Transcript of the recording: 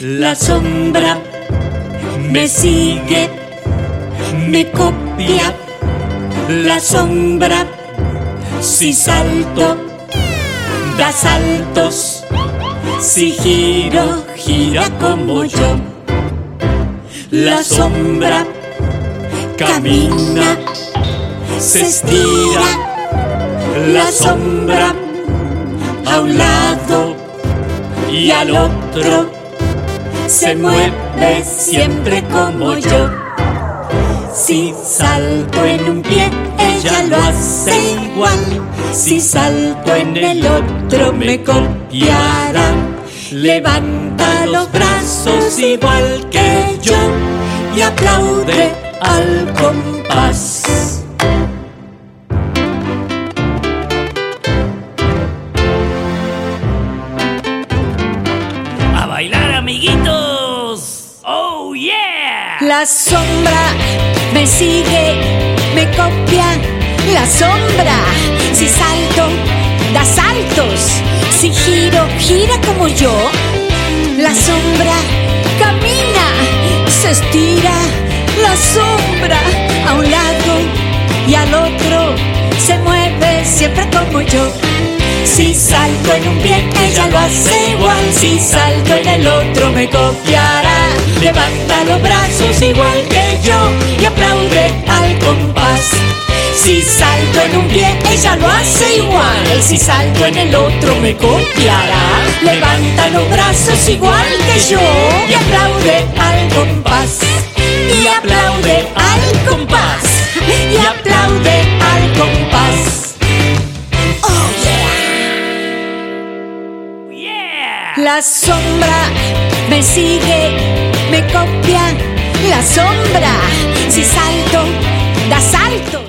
La sombra me sigue, me copia. La sombra, si salto, da saltos. Si giro, gira como yo. La sombra camina, se estira. La sombra a un lado y al otro se mueve siempre como yo. Si salto en un pie, ella lo hace igual. Si salto en el otro, me copiará. Levanta los brazos igual que yo y aplaude al compás. ¡A bailar, amiguitos! La sombra me sigue, me copia. La sombra, si salto, da saltos. Si giro, gira como yo. La sombra camina, se estira. La sombra a un lado y al otro se mueve siempre como yo. Si salto en un pie, ella lo hace igual. Si salto en el otro, me copiará. Levanta los brazos igual que yo y aplaude al compás. Si salto en un pie, ella lo hace igual. Si salto en el otro, me copiará. Levanta los brazos igual que yo y aplaude al compás. Y aplaude al compás. Y aplaude al compás. Oh yeah. ¡Yeah! La sombra me sigue, me copia la sombra. Si salto, da salto.